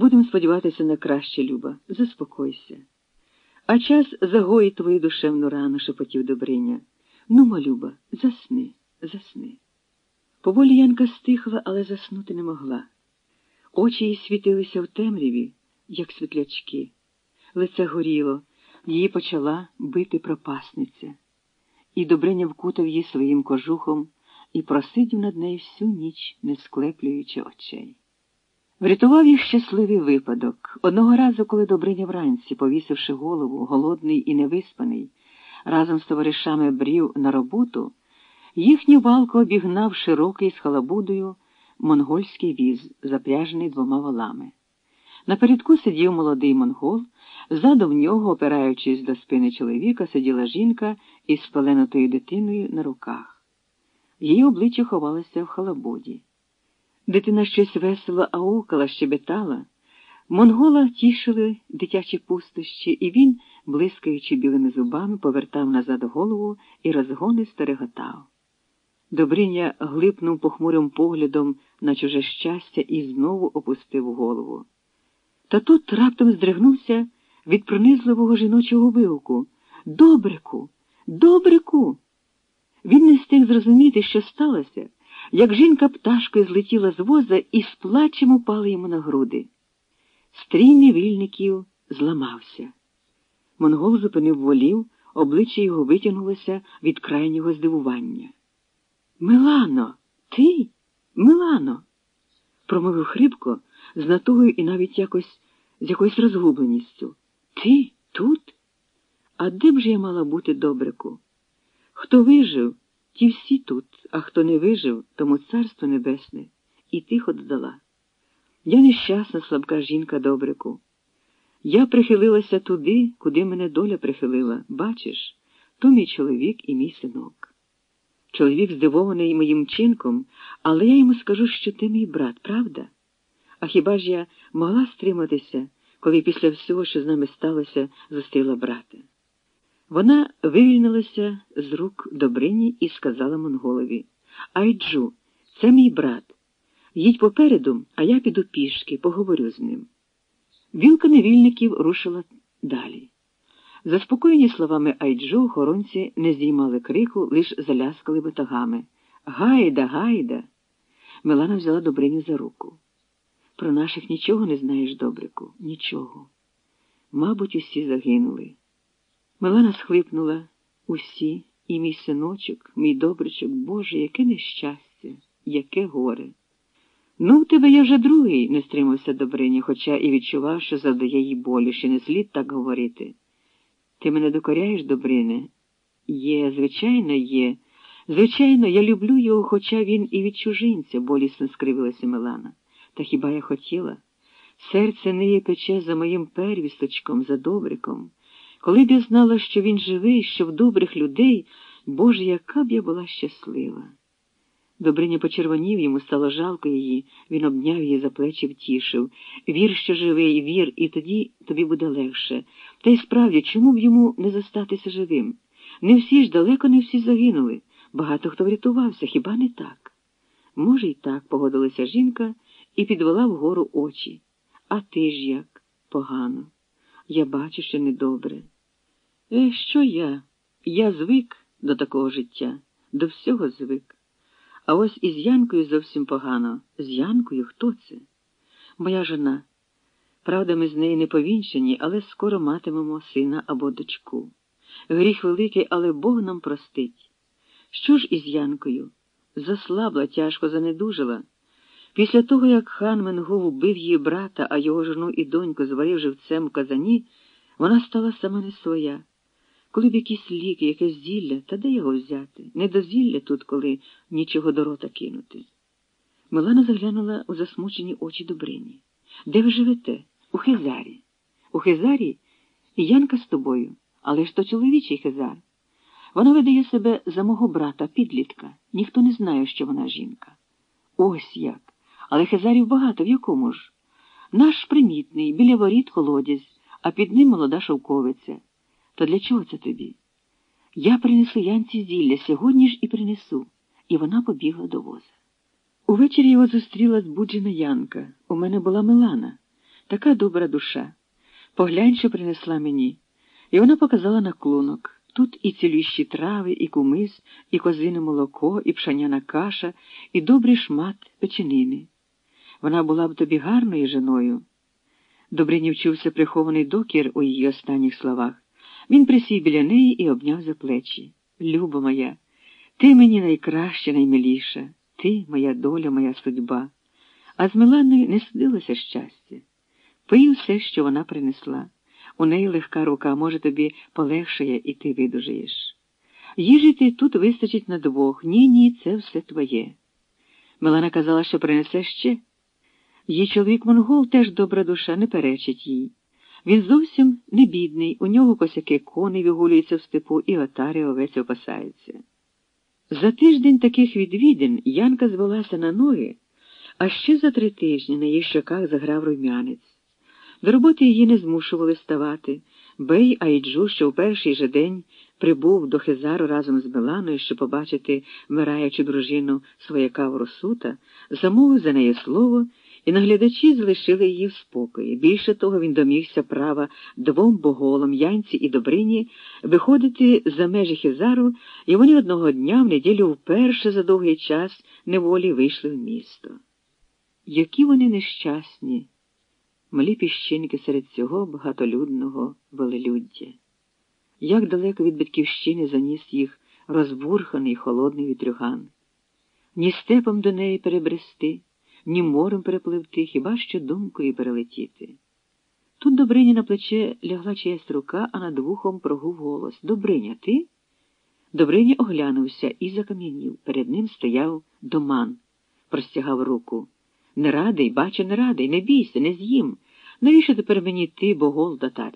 Будемо сподіватися на краще, Люба. Заспокойся. А час загоїть твою душевну рану, шепотів Добриня. Ну, Люба, засни, засни. Поволі Янка стихла, але заснути не могла. Очі їй світилися в темряві, як світлячки. Лице горіло, її почала бити пропасниця. І Добриня вкутав її своїм кожухом і просидів над нею всю ніч, не склеплюючи очей. Врятував їх щасливий випадок. Одного разу, коли Добриня вранці, повісивши голову, голодний і невиспаний, разом з товаришами брів на роботу, їхню валку обігнав широкий з халабудою монгольський віз, запряжений двома валами. Напередку сидів молодий монгол, ззаду в нього, опираючись до спини чоловіка, сиділа жінка із спаленутою дитиною на руках. Її обличчя ховалося в халабуді. Дитина щось весело аукала, щебетала. Монгола тішили дитячі пустощі, і він, блискаючи білими зубами, повертав назад голову і розгонисто реготав. Добриня глипнув похмурим поглядом на чуже щастя і знову опустив голову. Та тут раптом здригнувся від пронизливого жіночого вигуку. Добрику, добрику. Він не встиг зрозуміти, що сталося, як жінка пташкою злетіла з воза і з плачем упала йому на груди. Стрій невільників зламався. Монгол зупинив волів, обличчя його витягнулося від крайнього здивування. Милано, ти? Милано, промовив хрипко, з натугою і навіть якось з якоюсь розгубленістю. Ти тут? А де б же я мала бути добрику? Хто вижив, ті всі тут, а хто не вижив, тому царство небесне, і тихо додала. Я нещасна, слабка жінка добрику. Я прихилилася туди, куди мене доля прихилила. Бачиш, то мій чоловік і мій синок. Чоловік здивований моїм чинком, але я йому скажу, що ти мій брат, правда? А хіба ж я могла стриматися, коли після всього, що з нами сталося, зустріла брата? Вона вивільнилася з рук Добрині і сказала монголові Айджу, це мій брат. Їдь попереду, а я піду пішки, поговорю з ним. Вілка невільників рушила далі. Заспокоєні словами Айджу, охоронці не здіймали крику, лиш заляскали батагами. Гайда, гайда. Милана взяла Добриню за руку. Про наших нічого не знаєш, добрику, нічого. Мабуть, усі загинули. Милана схлипнула усі, і мій синочок, мій добричок, Боже, яке нещастя, яке горе. Ну, в тебе я вже другий, не стримався Добриня, хоча і відчував, що завдає їй болі, що не слід так говорити. Ти мене докоряєш, Добрине? Є, звичайно, є. Звичайно, я люблю його, хоча він і від чужинця, болісно скривилася Милана. Та хіба я хотіла? Серце неї пече за моїм первісточком, за добриком. Коли б я знала, що він живий, що в добрих людей, Боже, яка б я була щаслива. Добриня почервонів, йому стало жалко її, він обняв її за плечі втішив. Вір, що живий, вір, і тоді тобі буде легше. Та й справді, чому б йому не зостатися живим? Не всі ж далеко не всі загинули. Багато хто врятувався, хіба не так? Може, й так, погодилася жінка і підвела вгору очі. А ти ж як? Погано. Я бачу, що недобре. Е, що я? Я звик до такого життя, до всього звик. А ось із Янкою зовсім погано. З Янкою хто це? Моя жона. Правда, ми з нею не повінчені, але скоро матимемо сина або дочку. Гріх великий, але Бог нам простить. Що ж із Янкою? Заслабла, тяжко занедужила. Після того, як хан Менгов убив її брата, а його жону і доньку зварив живцем в казані, вона стала сама не своя. Коли б якісь ліки, якесь зілля, та де його взяти? Не до зілля тут, коли нічого до рота кинути. Милана заглянула у засмучені очі Добрині. Де ви живете? У Хизарі. У Хизарі Янка з тобою, але ж то чоловічий Хизар. Вона видає себе за мого брата, підлітка. Ніхто не знає, що вона жінка. Ось як. Але Хизарів багато, в якому ж? Наш примітний, біля воріт колодязь, а під ним молода шовковиця. То для чого це тобі? Я принесу Янці зілля, сьогодні ж і принесу, і вона побігла до воза. Увечері його зустріла збуджена Янка. У мене була Милана. така добра душа. Поглянь, що принесла мені. І вона показала на клунок. Тут і цілющі трави, і кумис, і козине молоко, і пшаняна каша, і добрий шмат печенини. Вона була б тобі гарною женою. Добрині вчувся прихований докір у її останніх словах. Він присів біля неї і обняв за плечі. Люба моя, ти мені найкраща, наймиліша, ти моя доля, моя судьба. А з Миланою не судилося щастя. Пий все, що вона принесла. У неї легка рука, може, тобі полегшає, і ти видужаєш. Їжі ти тут вистачить на двох. Ні, ні, це все твоє. Милана казала, що принесе ще. Її чоловік монгол теж добра душа, не перечить їй. Він зовсім не бідний, у нього косяки коней вигулюються в степу і отарі овець опасаються. За тиждень таких відвідин Янка звелася на ноги, а ще за три тижні на її щоках заграв рум'янець. До роботи її не змушували ставати. Бей Айджу, що в перший же день прибув до Хизару разом з Миланою, щоб побачити вмираючу дружину свояка Воросута, замовив за неї слово, і наглядачі залишили її в спокої. Більше того, він домігся права двом боголам, Янці і Добрині, виходити за межі Хизару, і вони одного дня в неділю вперше за довгий час неволі вийшли в місто. Які вони нещасні! малі піщинки серед цього багатолюдного велелюддя. Як далеко від батьківщини заніс їх розбурханий холодний вітрюган. Ні степом до неї перебрести, ні морем перепливти, хіба що думкою перелетіти. Тут Добрині на плече лягла чиясь рука, а над вухом прогув голос Добриня, ти? Добриня оглянувся і закам'янів. Перед ним стояв доман, простягав руку. Не радий, бачу, не радий, не бійся, не з'їм. Навіщо тепер мені ти, богол татар?